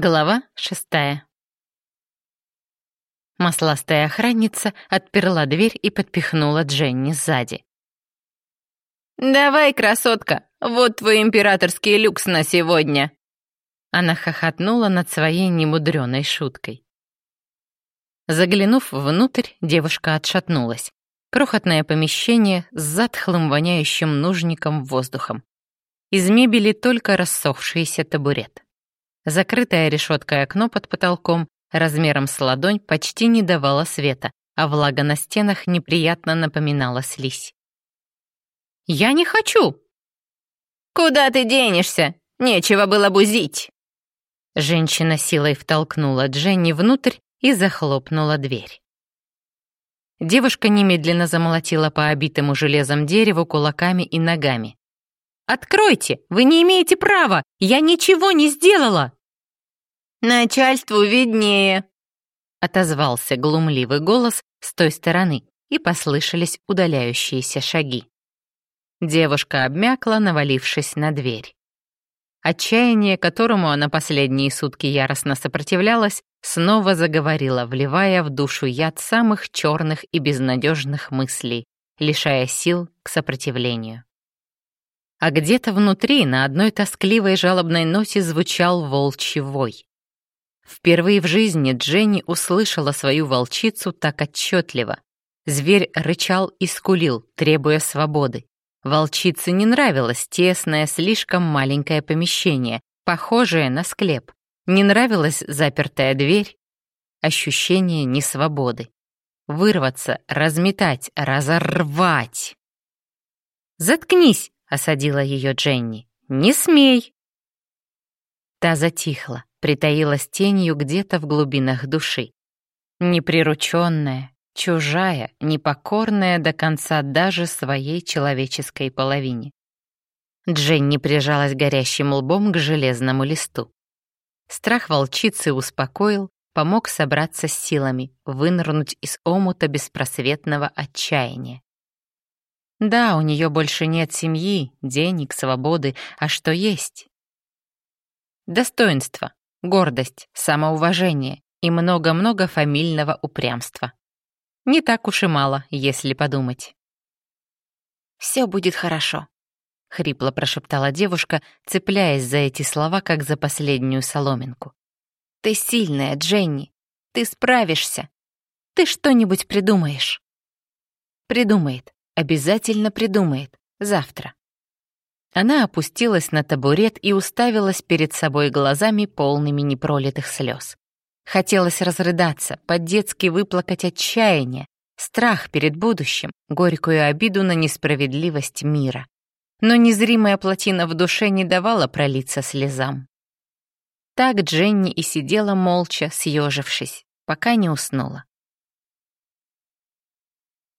Глава шестая. Масластая охранница отперла дверь и подпихнула Дженни сзади. «Давай, красотка, вот твой императорский люкс на сегодня!» Она хохотнула над своей немудреной шуткой. Заглянув внутрь, девушка отшатнулась. Крохотное помещение с затхлым воняющим нужником воздухом. Из мебели только рассохшийся табурет. Закрытое решеткой окно под потолком размером с ладонь почти не давало света, а влага на стенах неприятно напоминала слизь. «Я не хочу!» «Куда ты денешься? Нечего было бузить!» Женщина силой втолкнула Дженни внутрь и захлопнула дверь. Девушка немедленно замолотила по обитому железом дереву кулаками и ногами. «Откройте! Вы не имеете права! Я ничего не сделала!» «Начальству виднее», — отозвался глумливый голос с той стороны, и послышались удаляющиеся шаги. Девушка обмякла, навалившись на дверь. Отчаяние, которому она последние сутки яростно сопротивлялась, снова заговорила, вливая в душу яд самых черных и безнадежных мыслей, лишая сил к сопротивлению. А где-то внутри на одной тоскливой жалобной ноте звучал волчий вой. Впервые в жизни Дженни услышала свою волчицу так отчетливо. Зверь рычал и скулил, требуя свободы. Волчице не нравилось тесное, слишком маленькое помещение, похожее на склеп. Не нравилась запертая дверь. Ощущение несвободы. Вырваться, разметать, разорвать. «Заткнись!» — осадила ее Дженни. «Не смей!» Та затихла притаилась тенью где-то в глубинах души. Неприрученная, чужая, непокорная до конца даже своей человеческой половине. Дженни прижалась горящим лбом к железному листу. Страх волчицы успокоил, помог собраться с силами, вынырнуть из омута беспросветного отчаяния. Да, у нее больше нет семьи, денег, свободы, а что есть? Достоинство, гордость, самоуважение и много-много фамильного упрямства. Не так уж и мало, если подумать. «Все будет хорошо», — хрипло прошептала девушка, цепляясь за эти слова, как за последнюю соломинку. «Ты сильная, Дженни. Ты справишься. Ты что-нибудь придумаешь». «Придумает. Обязательно придумает. Завтра». Она опустилась на табурет и уставилась перед собой глазами, полными непролитых слез. Хотелось разрыдаться, по-детски выплакать отчаяние, страх перед будущим, горькую обиду на несправедливость мира. Но незримая плотина в душе не давала пролиться слезам. Так Дженни и сидела молча, съежившись, пока не уснула.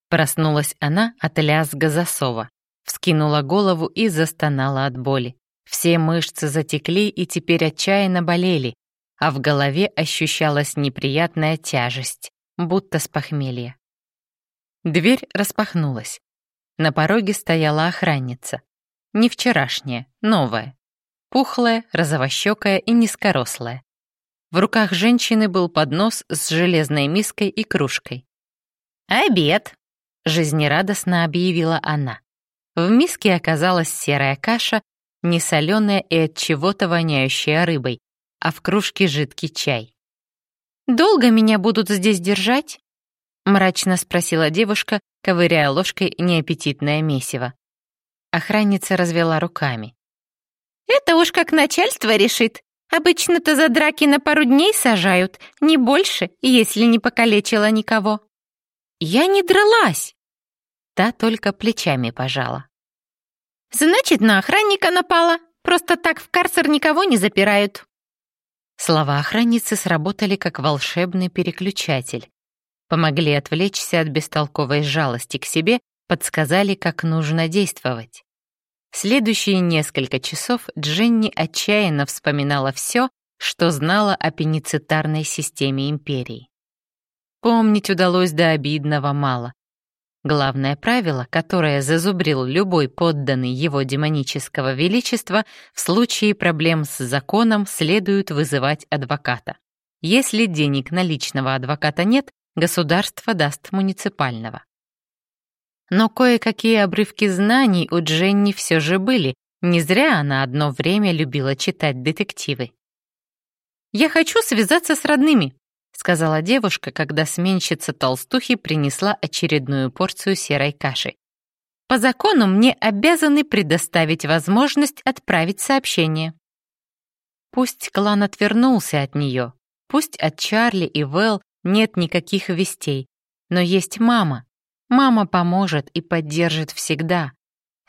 Проснулась она от лязга засова. Вскинула голову и застонала от боли. Все мышцы затекли и теперь отчаянно болели, а в голове ощущалась неприятная тяжесть, будто с похмелья. Дверь распахнулась. На пороге стояла охранница. Не вчерашняя, новая. Пухлая, розовощекая и низкорослая. В руках женщины был поднос с железной миской и кружкой. «Обед!» — жизнерадостно объявила она. В миске оказалась серая каша, не соленая и от чего-то воняющая рыбой, а в кружке жидкий чай. «Долго меня будут здесь держать?» — мрачно спросила девушка, ковыряя ложкой неаппетитное месиво. Охранница развела руками. «Это уж как начальство решит. Обычно-то за драки на пару дней сажают, не больше, если не покалечила никого». «Я не дралась!» Та только плечами пожала. Значит, на охранника напала. Просто так в карцер никого не запирают. Слова охранницы сработали как волшебный переключатель. Помогли отвлечься от бестолковой жалости к себе, подсказали, как нужно действовать. Следующие несколько часов Дженни отчаянно вспоминала все, что знала о пеницитарной системе империи. Помнить удалось до обидного мало. Главное правило, которое зазубрил любой подданный его демонического величества, в случае проблем с законом следует вызывать адвоката. Если денег наличного адвоката нет, государство даст муниципального. Но кое-какие обрывки знаний у Дженни все же были, не зря она одно время любила читать детективы. «Я хочу связаться с родными», сказала девушка, когда сменщица толстухи принесла очередную порцию серой каши. По закону мне обязаны предоставить возможность отправить сообщение. Пусть клан отвернулся от нее, пусть от Чарли и Вэл нет никаких вестей, но есть мама. Мама поможет и поддержит всегда.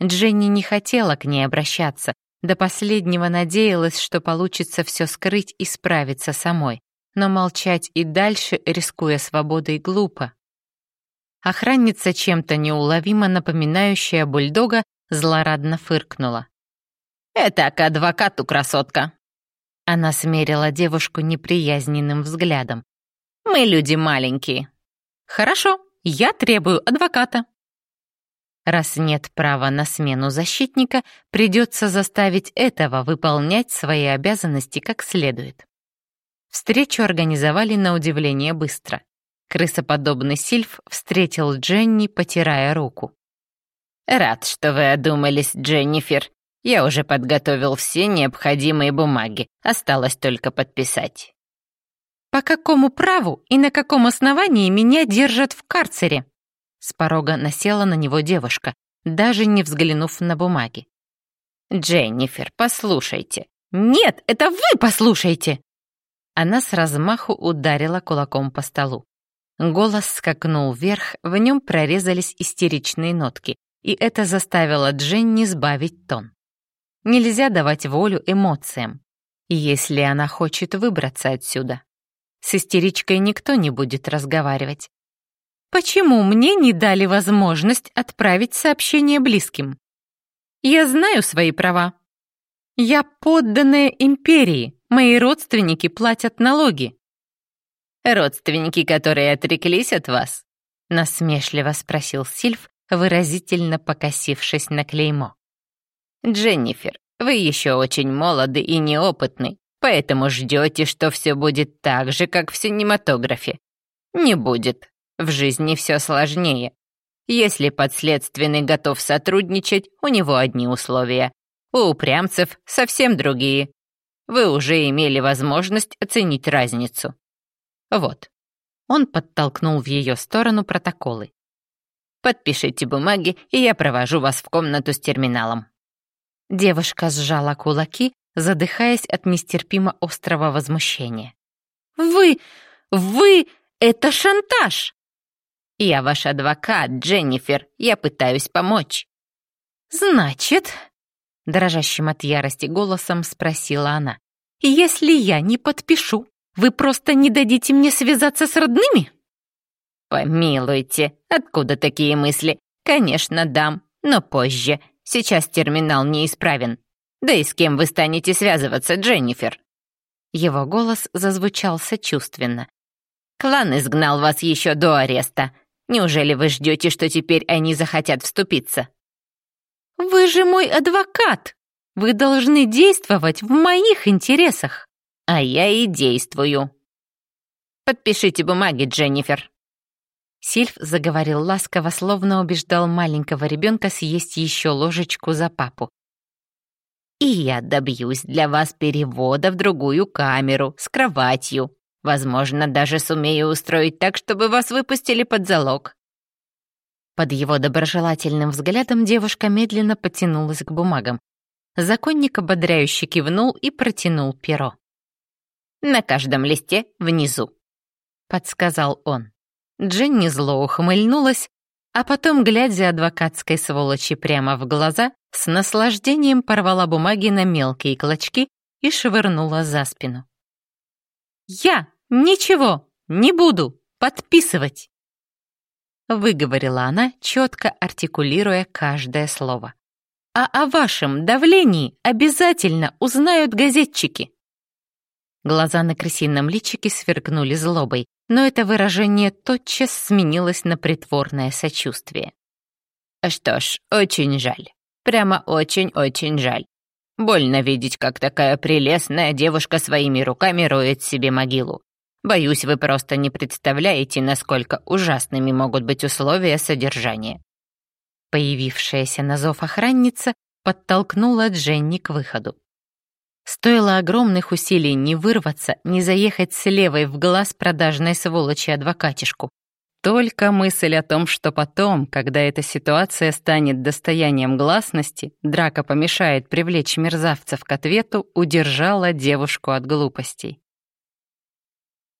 Дженни не хотела к ней обращаться, до последнего надеялась, что получится все скрыть и справиться самой но молчать и дальше, рискуя свободой, глупо. Охранница, чем-то неуловимо напоминающая бульдога, злорадно фыркнула. «Это к адвокату, красотка!» Она смерила девушку неприязненным взглядом. «Мы люди маленькие». «Хорошо, я требую адвоката». Раз нет права на смену защитника, придется заставить этого выполнять свои обязанности как следует. Встречу организовали на удивление быстро. Крысоподобный Сильф встретил Дженни, потирая руку. «Рад, что вы одумались, Дженнифер. Я уже подготовил все необходимые бумаги. Осталось только подписать». «По какому праву и на каком основании меня держат в карцере?» С порога насела на него девушка, даже не взглянув на бумаги. «Дженнифер, послушайте». «Нет, это вы послушайте!» Она с размаху ударила кулаком по столу. Голос скакнул вверх, в нем прорезались истеричные нотки, и это заставило Дженни сбавить тон. Нельзя давать волю эмоциям, если она хочет выбраться отсюда. С истеричкой никто не будет разговаривать. Почему мне не дали возможность отправить сообщение близким? Я знаю свои права. Я подданная империи, Мои родственники платят налоги». «Родственники, которые отреклись от вас?» — насмешливо спросил Сильф, выразительно покосившись на клеймо. «Дженнифер, вы еще очень молоды и неопытны, поэтому ждете, что все будет так же, как в синематографе. Не будет. В жизни все сложнее. Если подследственный готов сотрудничать, у него одни условия. У упрямцев совсем другие вы уже имели возможность оценить разницу. Вот. Он подтолкнул в ее сторону протоколы. Подпишите бумаги, и я провожу вас в комнату с терминалом. Девушка сжала кулаки, задыхаясь от нестерпимо острого возмущения. «Вы... вы... это шантаж!» «Я ваш адвокат, Дженнифер. Я пытаюсь помочь». «Значит...» дрожащим от ярости голосом спросила она. «Если я не подпишу, вы просто не дадите мне связаться с родными?» «Помилуйте, откуда такие мысли? Конечно, дам, но позже. Сейчас терминал неисправен. Да и с кем вы станете связываться, Дженнифер?» Его голос зазвучал сочувственно. «Клан изгнал вас еще до ареста. Неужели вы ждете, что теперь они захотят вступиться?» «Вы же мой адвокат! Вы должны действовать в моих интересах!» «А я и действую!» «Подпишите бумаги, Дженнифер!» Сильф заговорил ласково, словно убеждал маленького ребенка съесть еще ложечку за папу. «И я добьюсь для вас перевода в другую камеру с кроватью. Возможно, даже сумею устроить так, чтобы вас выпустили под залог. Под его доброжелательным взглядом девушка медленно потянулась к бумагам. Законник ободряюще кивнул и протянул перо. «На каждом листе внизу», — подсказал он. Дженни зло ухмыльнулась, а потом, глядя адвокатской сволочи прямо в глаза, с наслаждением порвала бумаги на мелкие клочки и швырнула за спину. «Я ничего не буду подписывать!» Выговорила она, четко артикулируя каждое слово. «А о вашем давлении обязательно узнают газетчики!» Глаза на крысином личике сверкнули злобой, но это выражение тотчас сменилось на притворное сочувствие. «Что ж, очень жаль. Прямо очень-очень жаль. Больно видеть, как такая прелестная девушка своими руками роет себе могилу. Боюсь, вы просто не представляете, насколько ужасными могут быть условия содержания». Появившаяся на зов охранница подтолкнула Дженни к выходу. Стоило огромных усилий не вырваться, не заехать с левой в глаз продажной сволочи-адвокатишку. Только мысль о том, что потом, когда эта ситуация станет достоянием гласности, драка помешает привлечь мерзавцев к ответу, удержала девушку от глупостей.